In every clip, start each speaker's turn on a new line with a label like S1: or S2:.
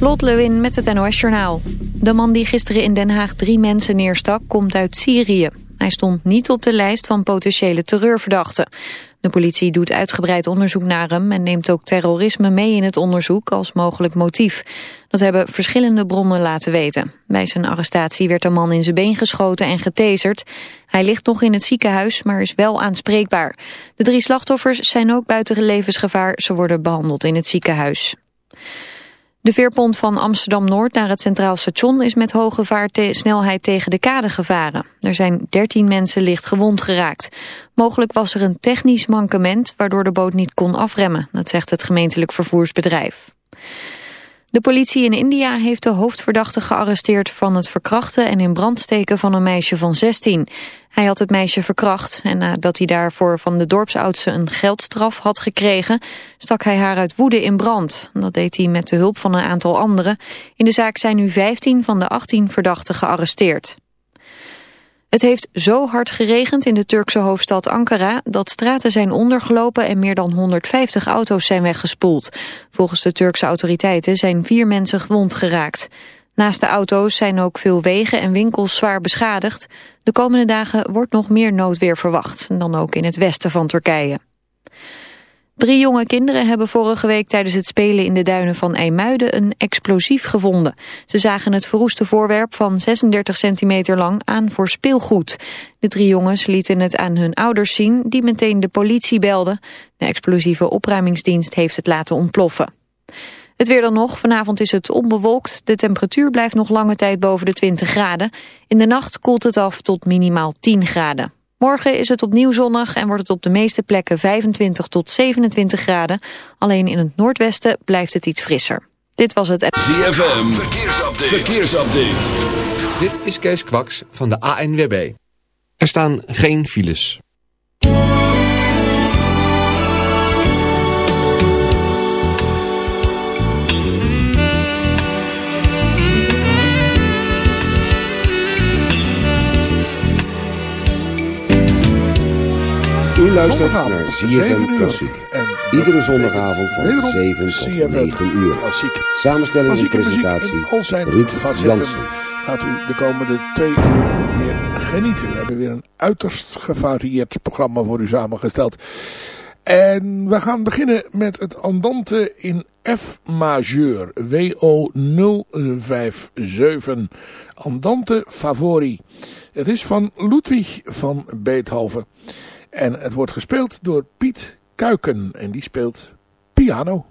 S1: Lot Lewin met het NOS Journaal. De man die gisteren in Den Haag drie mensen neerstak komt uit Syrië. Hij stond niet op de lijst van potentiële terreurverdachten. De politie doet uitgebreid onderzoek naar hem en neemt ook terrorisme mee in het onderzoek als mogelijk motief. Dat hebben verschillende bronnen laten weten. Bij zijn arrestatie werd de man in zijn been geschoten en getaserd. Hij ligt nog in het ziekenhuis, maar is wel aanspreekbaar. De drie slachtoffers zijn ook buiten levensgevaar. Ze worden behandeld in het ziekenhuis. De veerpont van Amsterdam-Noord naar het Centraal Station is met hoge vaartsnelheid tegen de kade gevaren. Er zijn 13 mensen licht gewond geraakt. Mogelijk was er een technisch mankement waardoor de boot niet kon afremmen, dat zegt het gemeentelijk vervoersbedrijf. De politie in India heeft de hoofdverdachte gearresteerd van het verkrachten en in brand steken van een meisje van 16. Hij had het meisje verkracht en nadat hij daarvoor van de dorpsoudse een geldstraf had gekregen, stak hij haar uit woede in brand. Dat deed hij met de hulp van een aantal anderen. In de zaak zijn nu 15 van de 18 verdachten gearresteerd. Het heeft zo hard geregend in de Turkse hoofdstad Ankara dat straten zijn ondergelopen en meer dan 150 auto's zijn weggespoeld. Volgens de Turkse autoriteiten zijn vier mensen gewond geraakt. Naast de auto's zijn ook veel wegen en winkels zwaar beschadigd. De komende dagen wordt nog meer noodweer verwacht, dan ook in het westen van Turkije. Drie jonge kinderen hebben vorige week tijdens het spelen in de duinen van IJmuiden een explosief gevonden. Ze zagen het verroeste voorwerp van 36 centimeter lang aan voor speelgoed. De drie jongens lieten het aan hun ouders zien, die meteen de politie belden. De explosieve opruimingsdienst heeft het laten ontploffen. Het weer dan nog. Vanavond is het onbewolkt. De temperatuur blijft nog lange tijd boven de 20 graden. In de nacht koelt het af tot minimaal 10 graden. Morgen is het opnieuw zonnig en wordt het op de meeste plekken 25 tot 27 graden. Alleen in het noordwesten blijft het iets frisser. Dit was het...
S2: ZFM, verkeersupdate. verkeersupdate.
S3: Dit is Kees Kwaks van de ANWB. Er staan geen files.
S4: U luistert naar ZFM Klassiek. Iedere zondagavond van 7 tot 9 uur. Samenstelling en presentatie Ruud Jansen.
S5: Gaat u de komende twee uur weer genieten. We hebben weer een uiterst gevarieerd programma voor u samengesteld. En we gaan beginnen met het Andante in F majeur. WO 057. Andante Favori. Het is van Ludwig van Beethoven. En het wordt gespeeld door Piet Kuiken. En die speelt piano.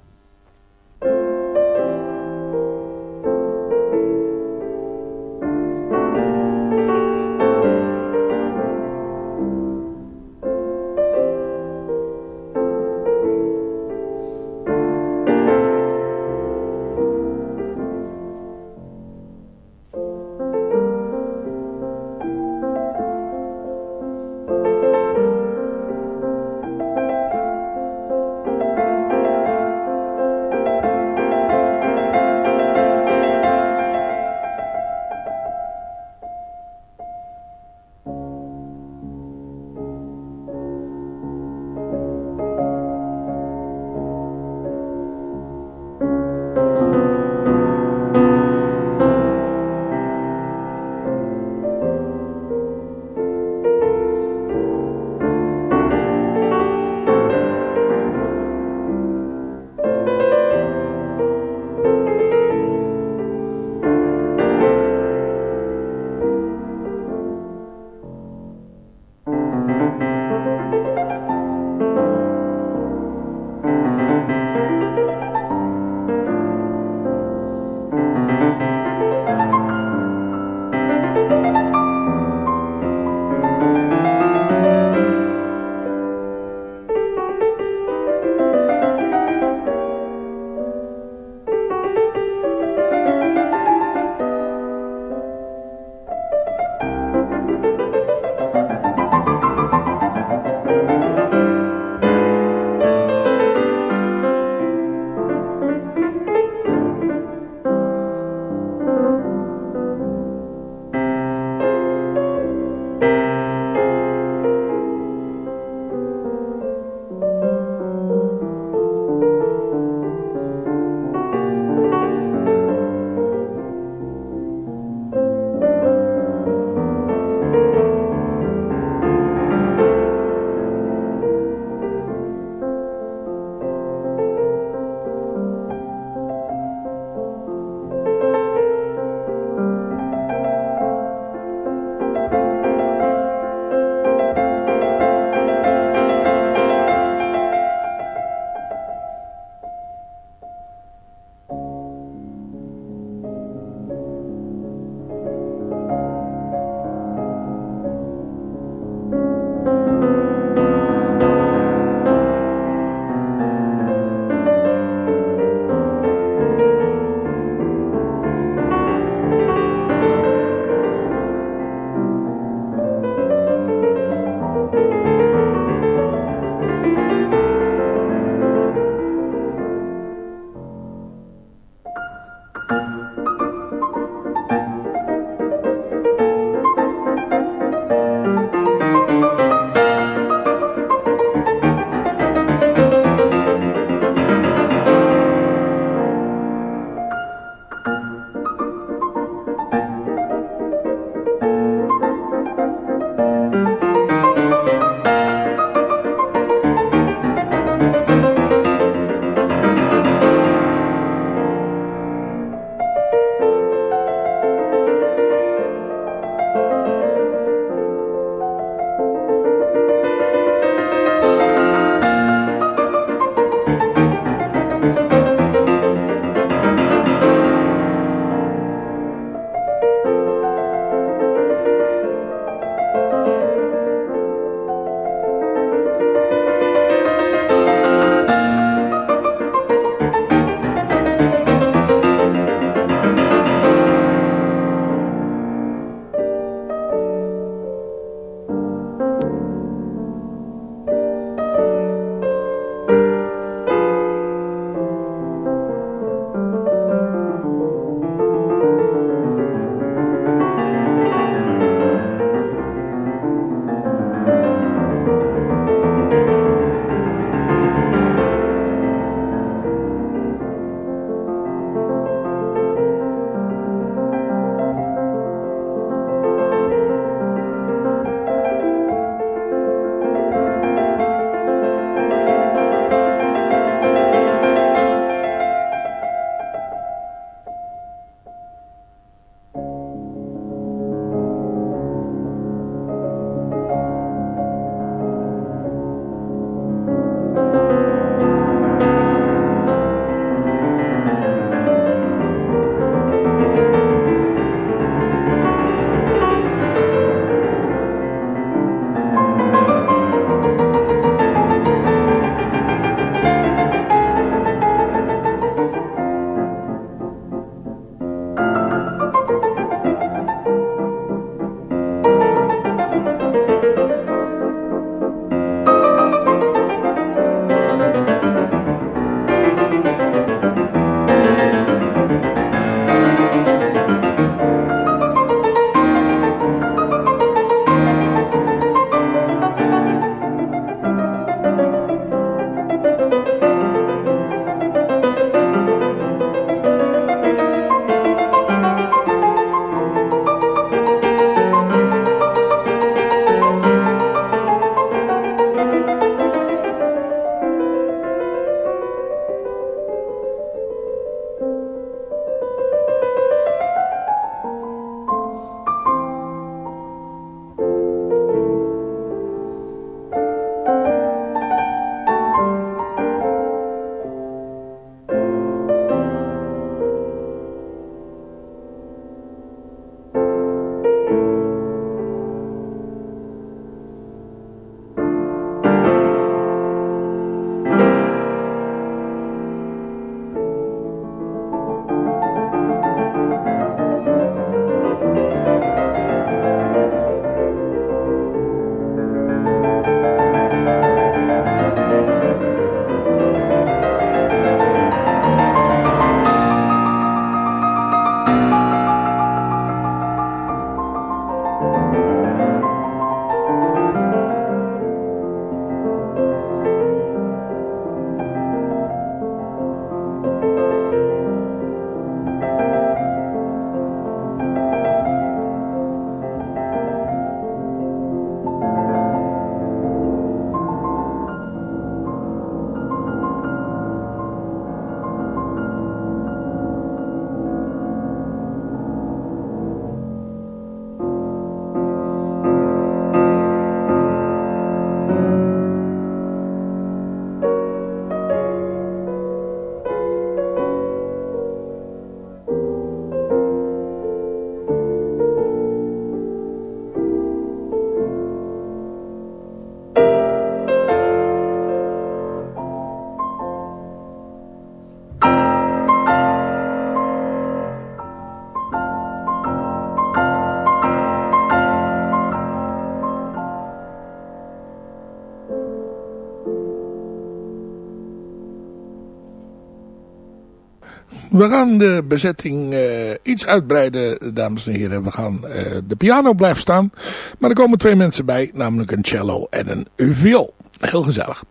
S5: We gaan de bezetting uh, iets uitbreiden, dames en heren. We gaan, uh, de piano blijft staan. Maar er komen twee mensen bij, namelijk een cello en een viool. Heel gezellig.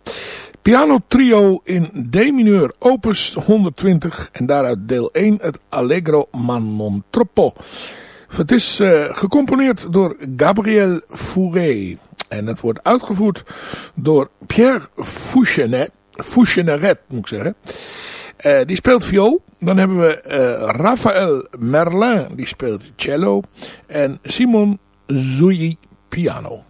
S5: Piano trio in D mineur opus 120 en daaruit deel 1 het Allegro ma non troppo. Het is uh, gecomponeerd door Gabriel Fauré en het wordt uitgevoerd door Pierre Fouchenet, Foucheneret moet ik zeggen. Uh, die speelt viool. Dan hebben we uh, Raphaël Merlin, die speelt cello. En Simon Zouy piano.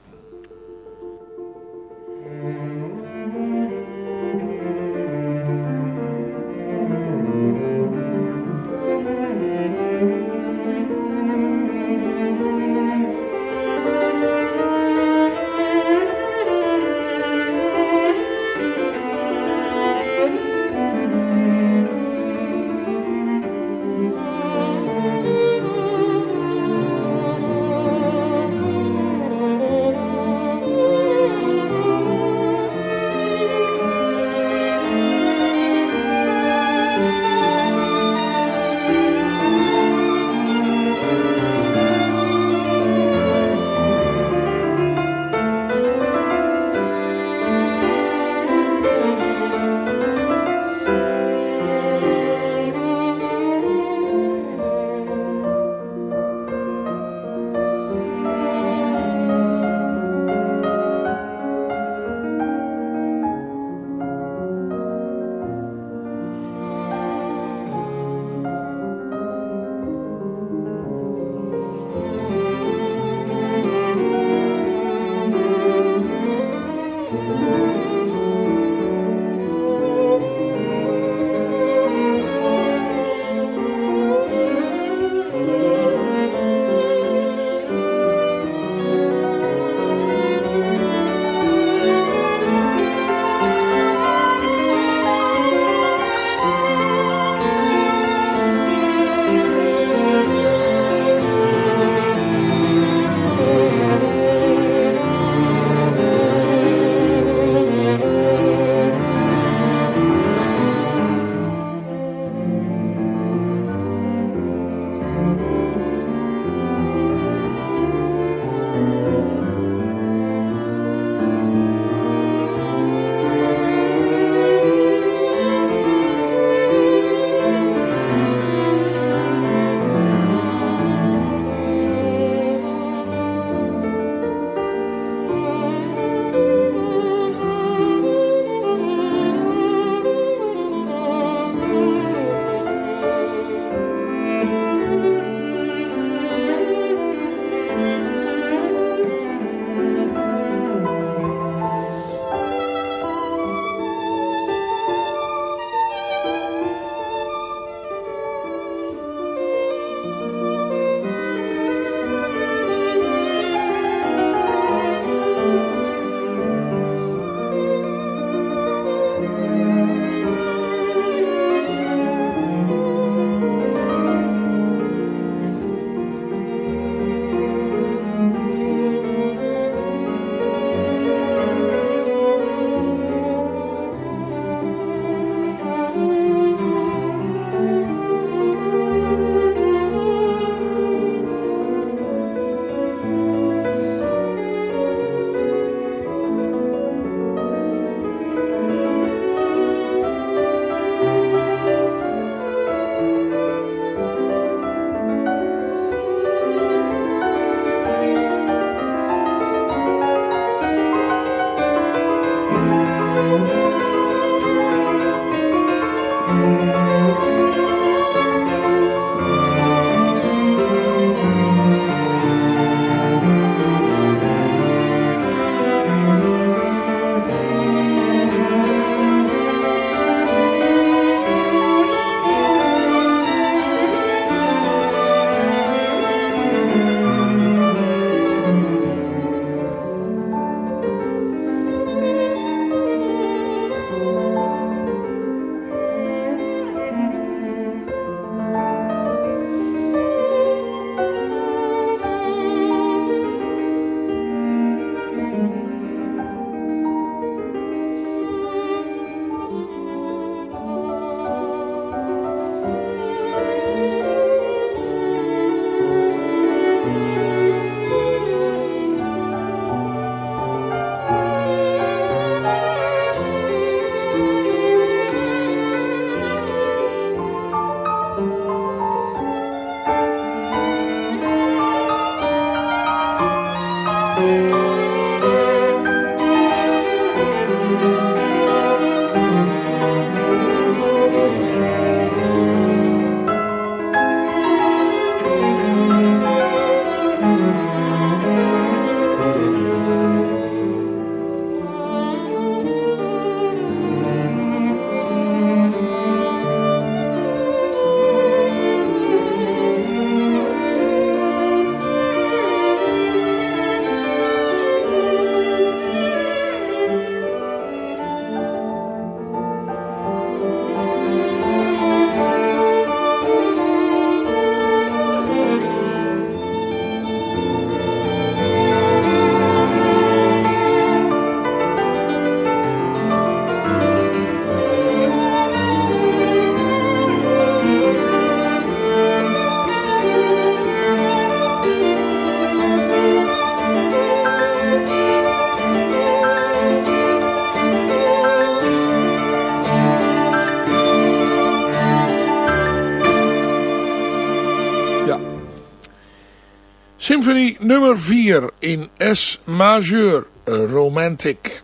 S5: In S majeur, romantic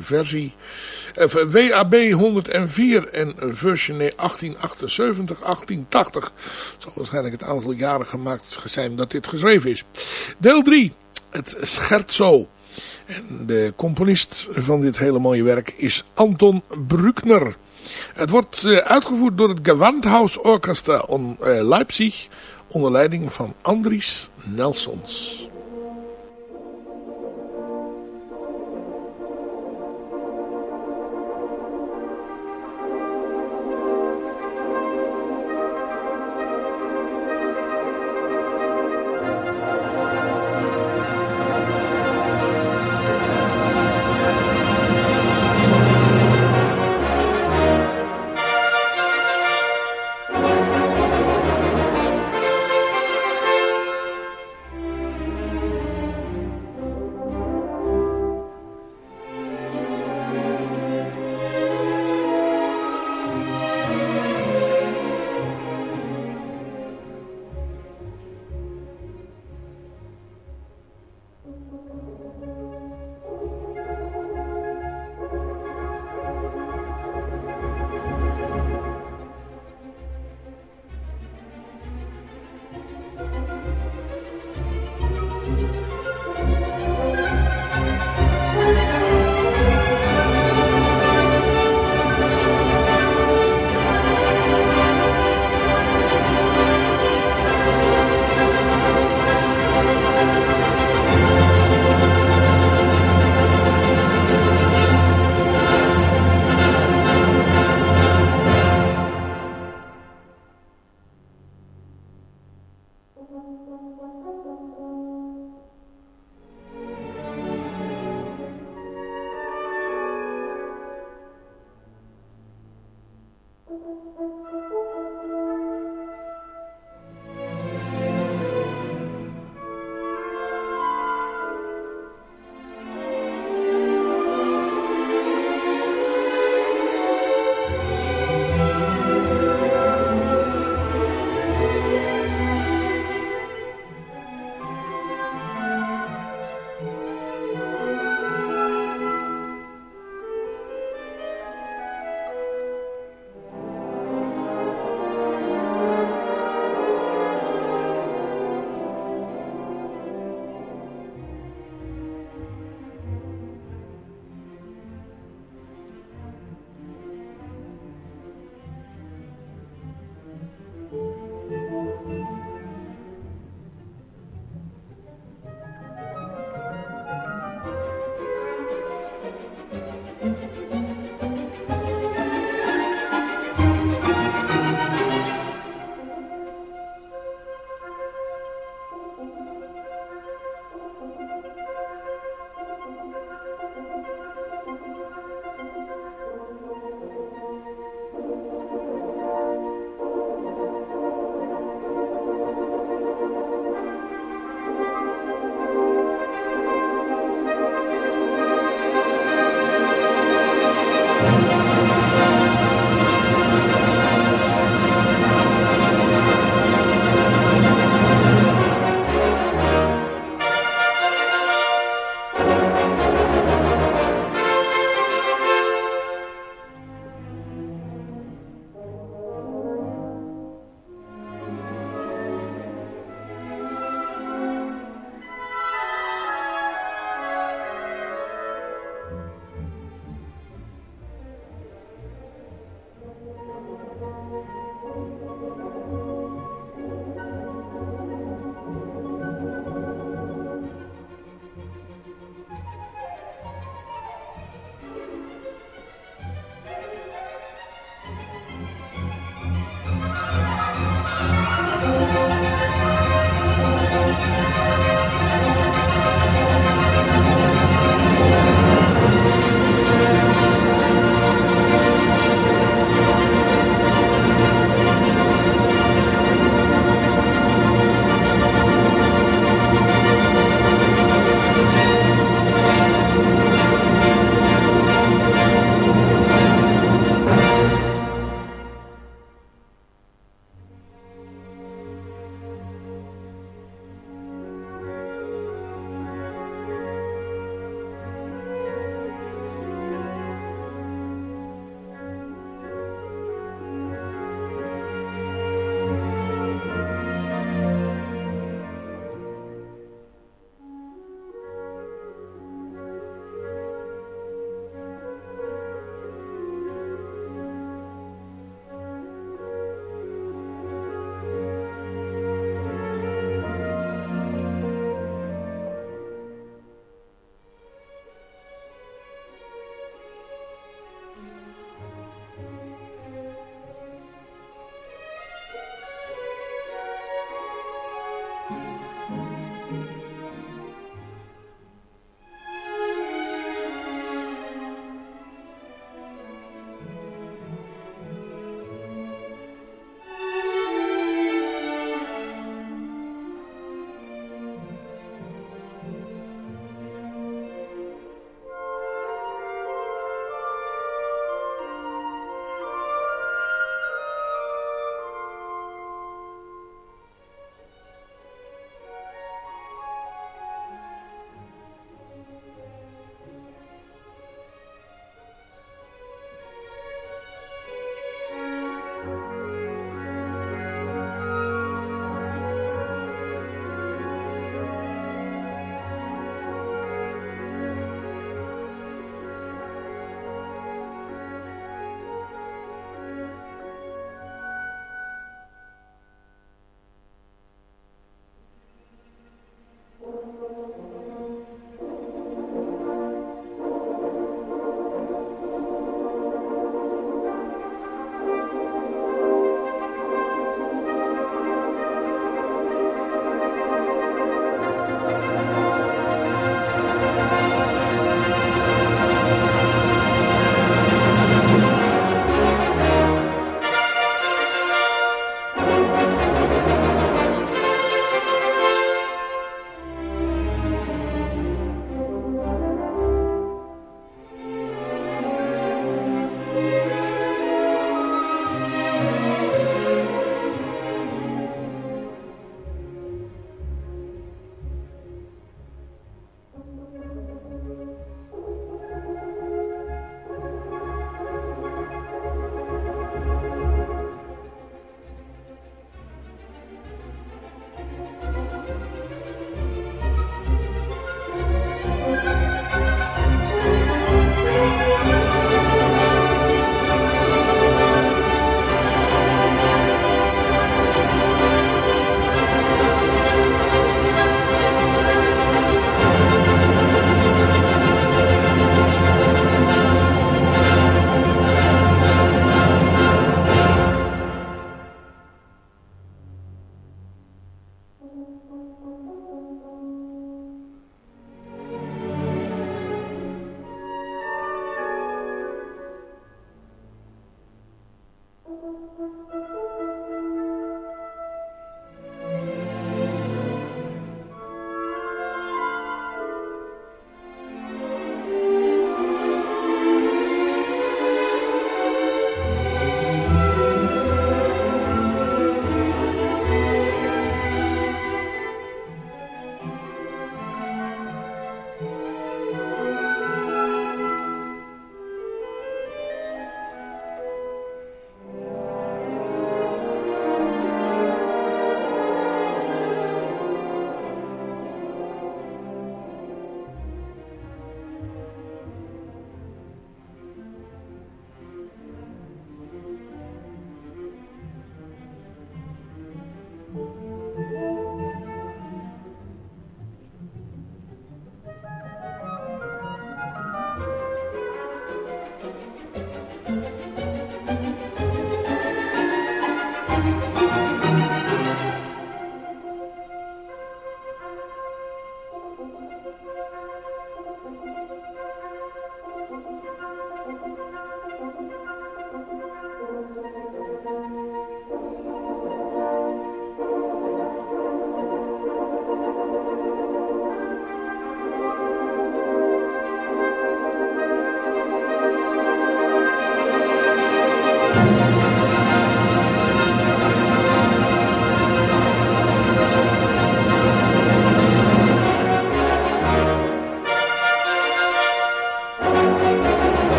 S5: versie WAB 104 en versie 1878, 1880. Zal waarschijnlijk het aantal jaren gemaakt zijn dat dit geschreven is. Deel 3, het scherzo. En de componist van dit hele mooie werk is Anton Bruckner. Het wordt uitgevoerd door het Gewandhaus Orchestra in Leipzig onder leiding van Andries Nelsons.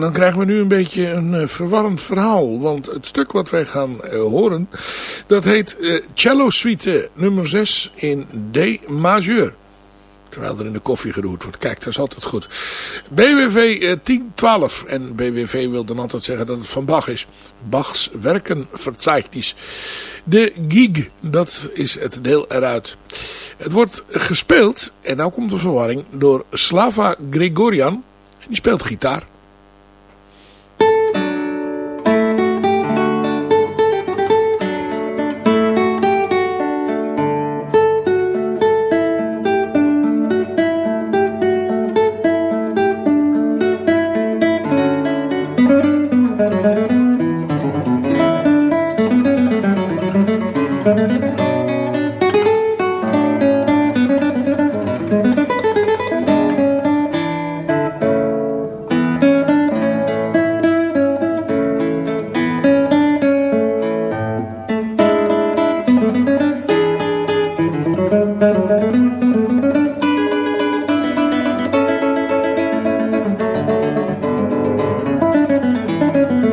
S5: Dan krijgen we nu een beetje een uh, verwarrend verhaal. Want het stuk wat wij gaan uh, horen, dat heet uh, Cello Suite nummer 6 in D majeur. Terwijl er in de koffie geroerd wordt. Kijk, dat is altijd goed. BWV 1012. En BWV wil dan altijd zeggen dat het van Bach is. Bachs werken verzeichnis. De gig, dat is het deel eruit. Het wordt gespeeld, en nou komt de verwarring, door Slava Gregorian. En die speelt gitaar.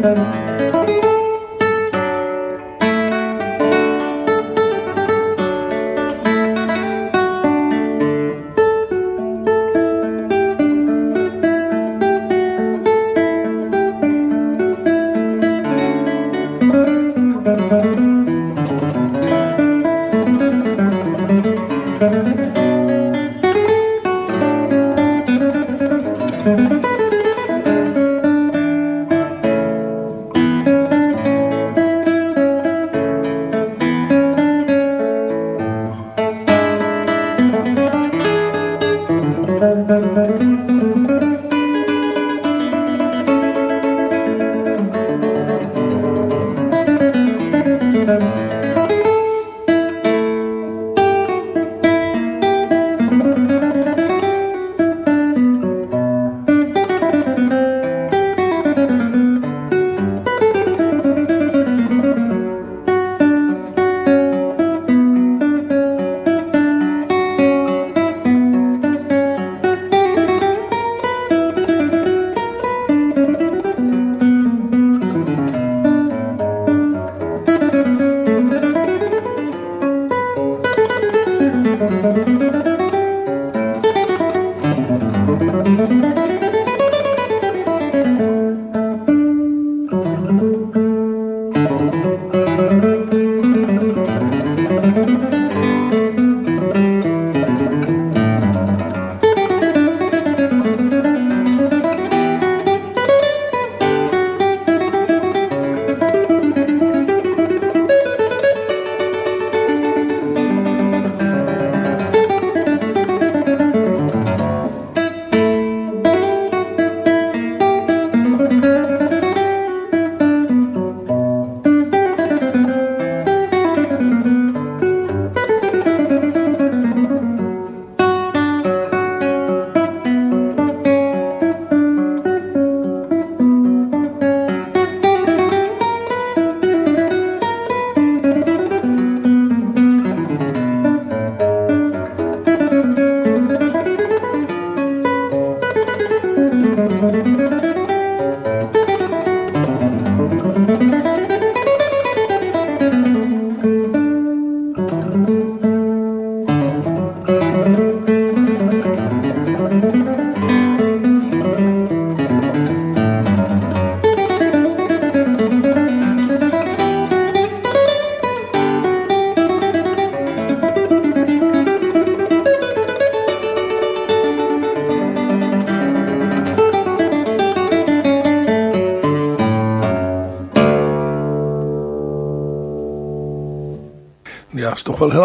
S5: Wel heel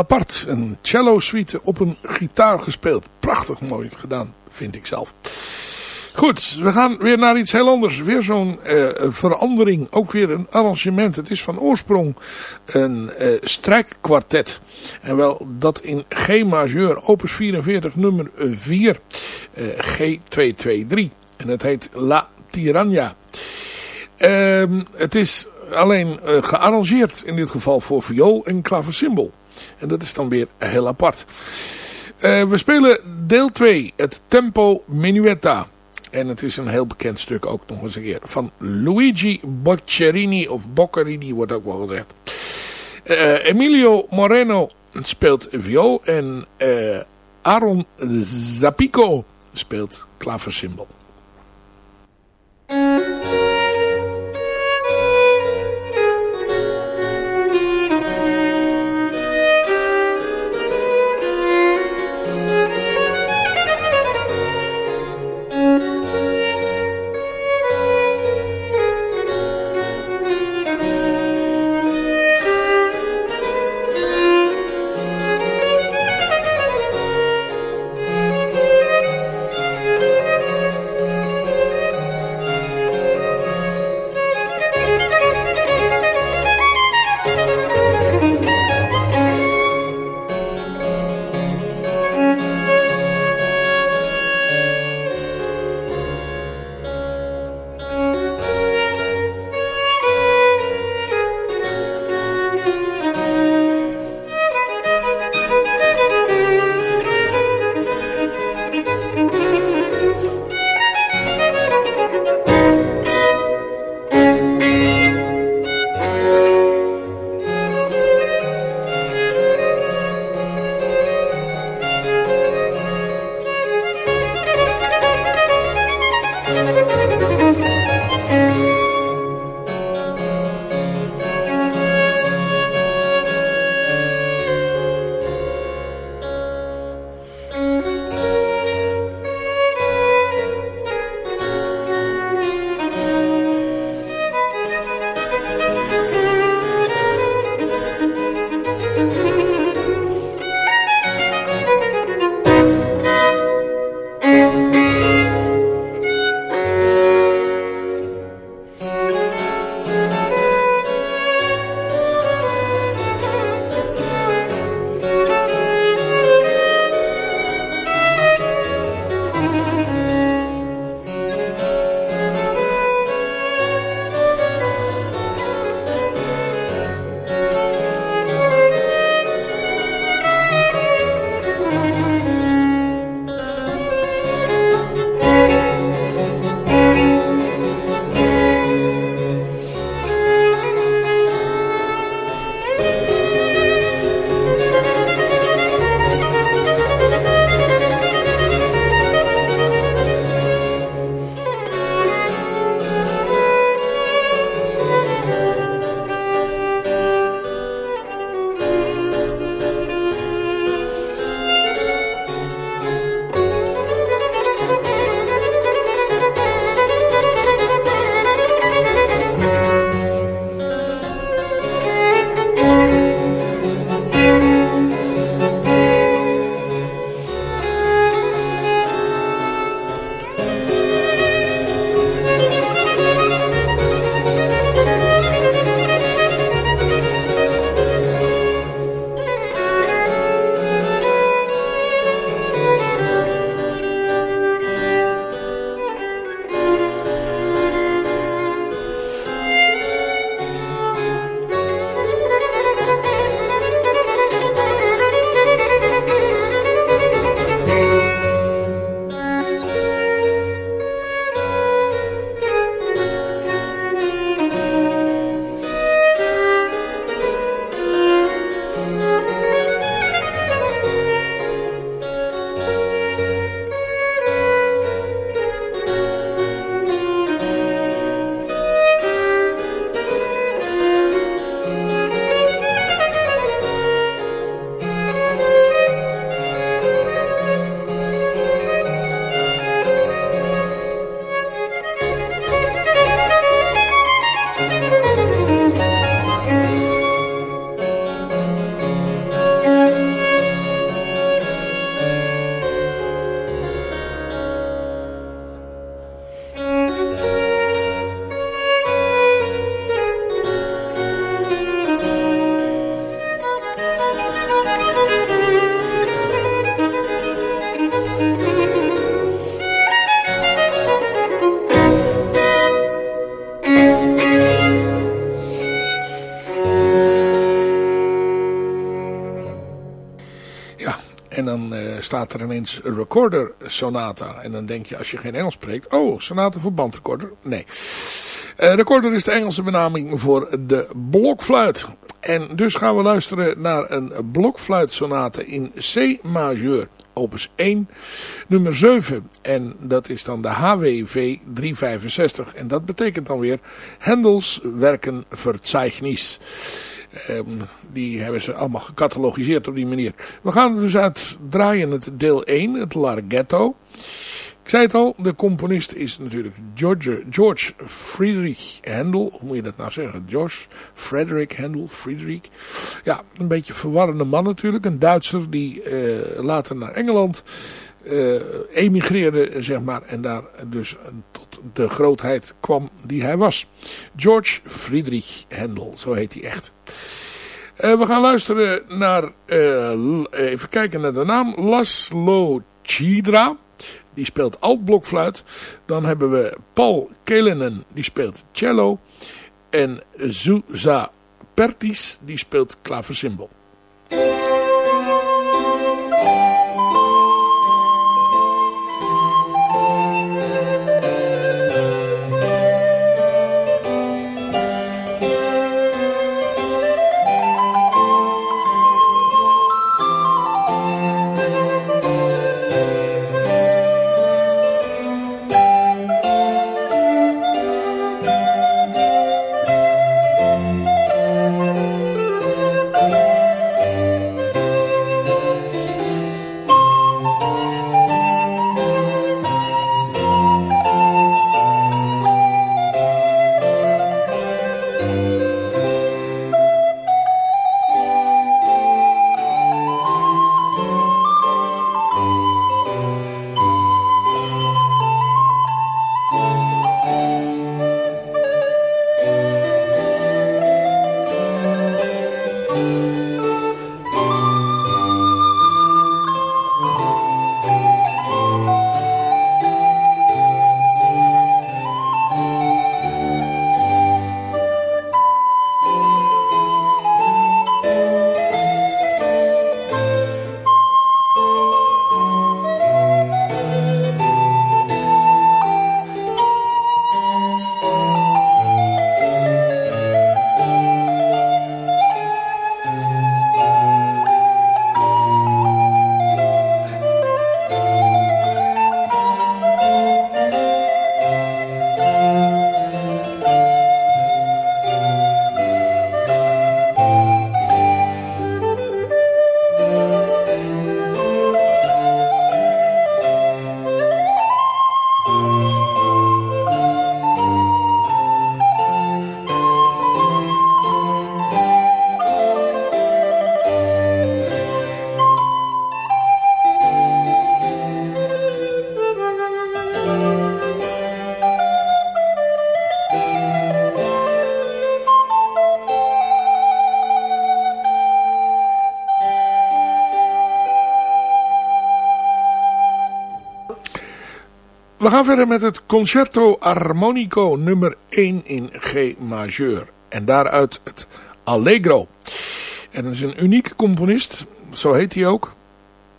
S5: apart. Een cello suite op een gitaar gespeeld. Prachtig mooi gedaan, vind ik zelf. Goed, we gaan weer naar iets heel anders. Weer zo'n uh, verandering. Ook weer een arrangement. Het is van oorsprong een uh, strijkkwartet. En wel dat in G majeur, opus 44, nummer 4. Uh, G223. En het heet La Tirania. Ehm, het is alleen gearrangeerd in dit geval voor viool en klaversymbol. En dat is dan weer heel apart. Uh, we spelen deel 2, het Tempo Minuetta. En het is een heel bekend stuk ook nog eens een keer. Van Luigi Boccherini, of Boccherini wordt ook wel gezegd. Uh, Emilio Moreno speelt viool. En uh, Aaron Zapico speelt klaversymbol. Staat er ineens recorder sonata. En dan denk je als je geen Engels spreekt, oh, sonata voor bandrecorder. Nee. Uh, recorder is de Engelse benaming voor de blokfluit. En dus gaan we luisteren naar een blokfluitsonate in C majeur opus 1, nummer 7. En dat is dan de HWV 365. En dat betekent dan weer Hendels werken Verzeichnis. Um, die hebben ze allemaal gecatalogiseerd op die manier. We gaan dus uit draaien het deel 1, het Larghetto. Ik zei het al, de componist is natuurlijk George, George Friedrich Handel. Hoe moet je dat nou zeggen? George Frederick Handel, Friedrich. Ja, een beetje verwarrende man natuurlijk. Een Duitser die uh, later naar Engeland uh, emigreerde, zeg maar. En daar dus tot de grootheid kwam die hij was. George Friedrich Handel, zo heet hij echt. Uh, we gaan luisteren naar, even kijken naar de naam, Laszlo Chidra die speelt altblokfluit. Dan hebben we Paul Kelenen, die speelt cello. En Zuza Pertis, die speelt klaversymbol. We gaan verder met het Concerto Armonico nummer 1 in G majeur. En daaruit het Allegro. En dat is een unieke componist, zo heet hij ook.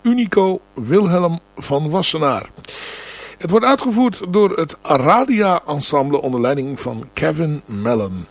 S5: Unico Wilhelm van Wassenaar. Het wordt uitgevoerd door het Aradia Ensemble onder leiding van Kevin Mellon.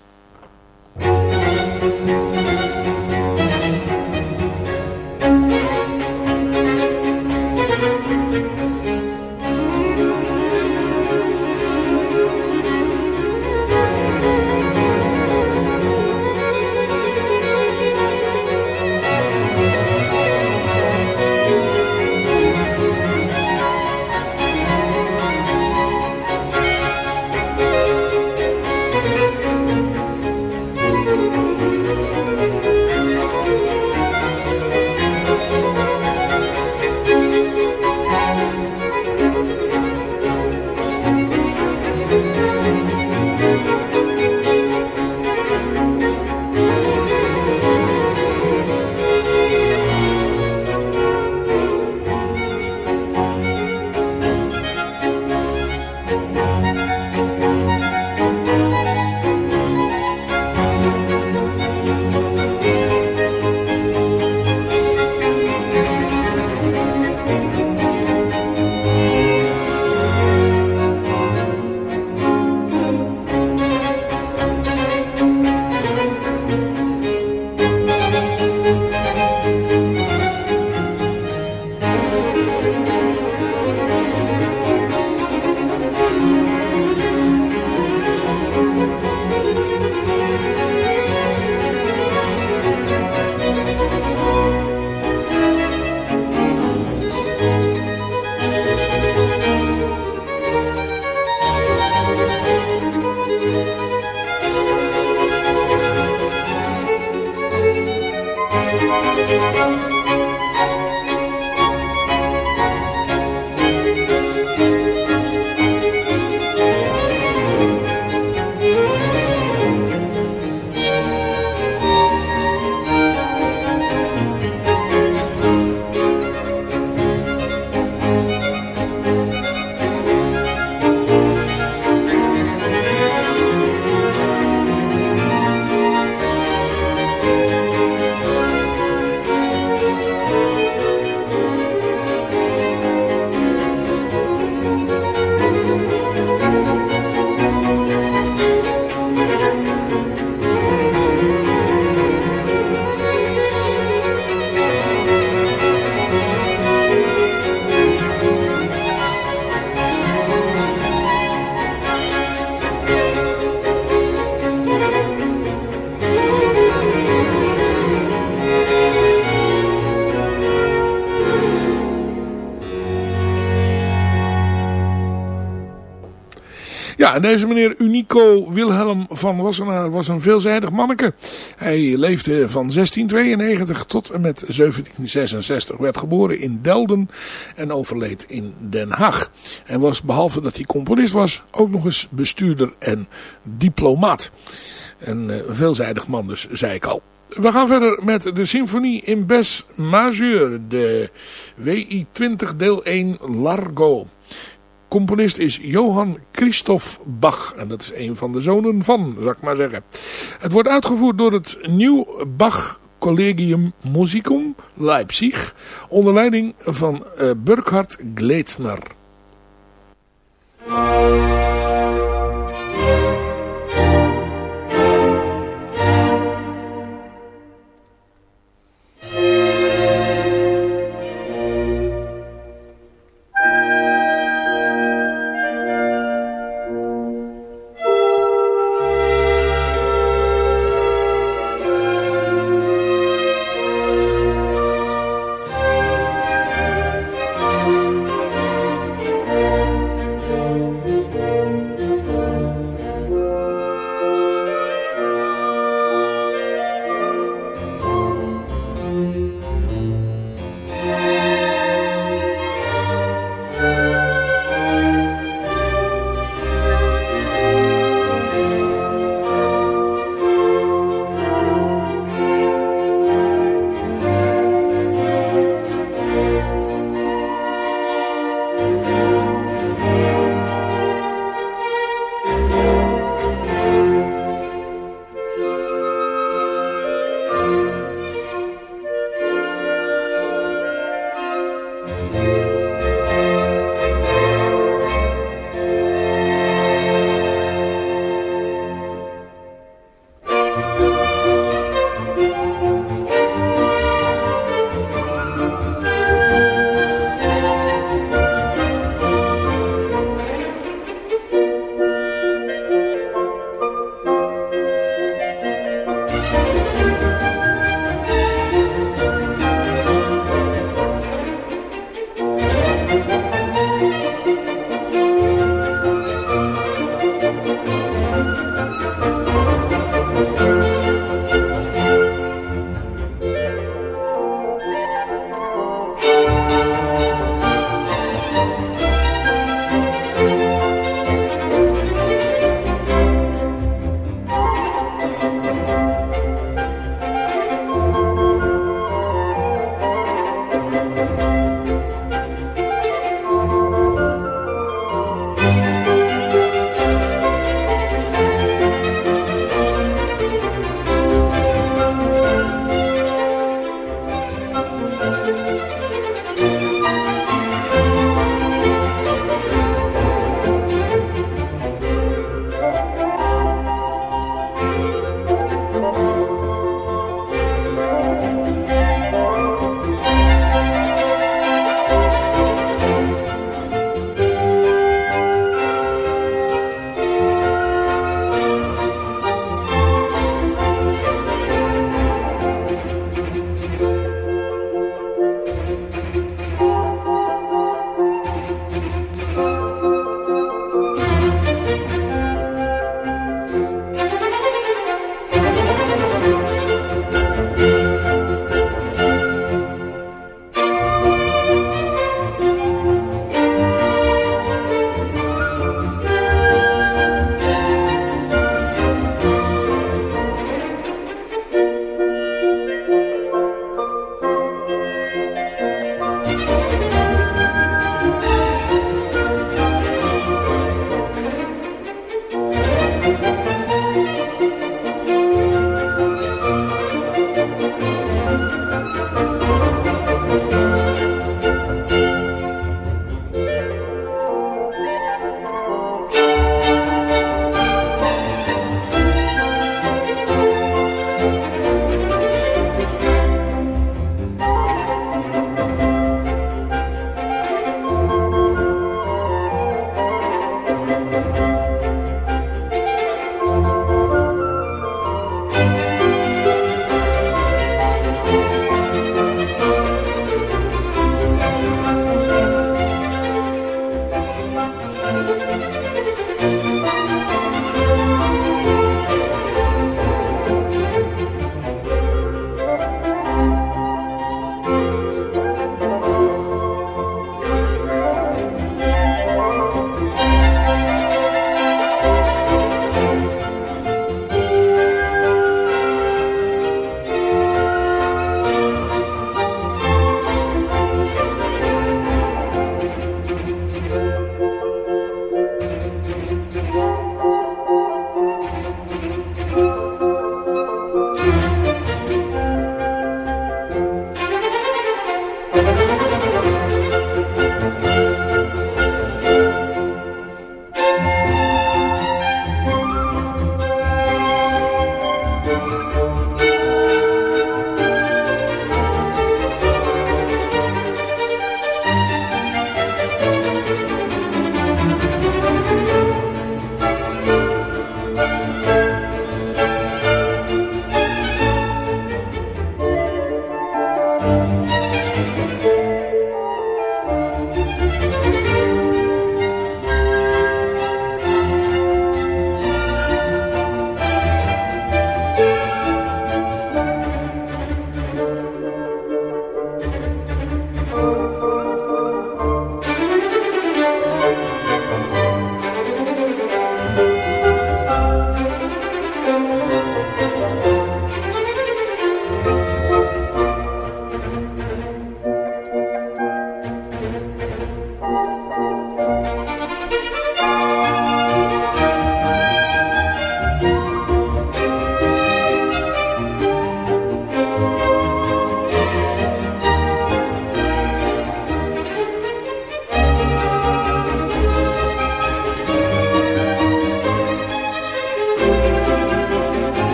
S5: Deze meneer Unico Wilhelm van Wassenaar was een veelzijdig manneke. Hij leefde van 1692 tot en met 1766. Werd geboren in Delden en overleed in Den Haag. En was behalve dat hij componist was, ook nog eens bestuurder en diplomaat. Een uh, veelzijdig man dus, zei ik al. We gaan verder met de symfonie in Bes Majeur, de WI 20 deel 1 Largo. Componist is Johann Christoph Bach. En dat is een van de zonen van, zou ik maar zeggen. Het wordt uitgevoerd door het Nieuw Bach Collegium Musicum Leipzig. Onder leiding van uh, Burkhard Gleetsner.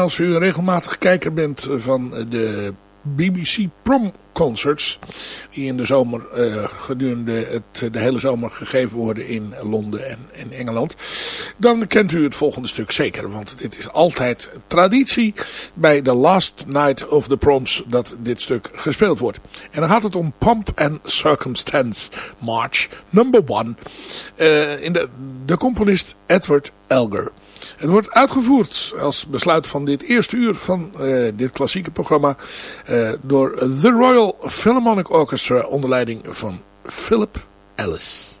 S5: Als u een regelmatig kijker bent van de BBC Prom Concerts. Die in de zomer uh, gedurende het, de hele zomer gegeven worden in Londen en in Engeland. Dan kent u het volgende stuk zeker. Want dit is altijd traditie bij The Last Night of the Proms dat dit stuk gespeeld wordt. En dan gaat het om Pomp and Circumstance March number one. Uh, in de, de componist Edward Elgar. Het wordt uitgevoerd als besluit van dit eerste uur van uh, dit klassieke programma uh, door The Royal Philharmonic Orchestra onder leiding van Philip Ellis.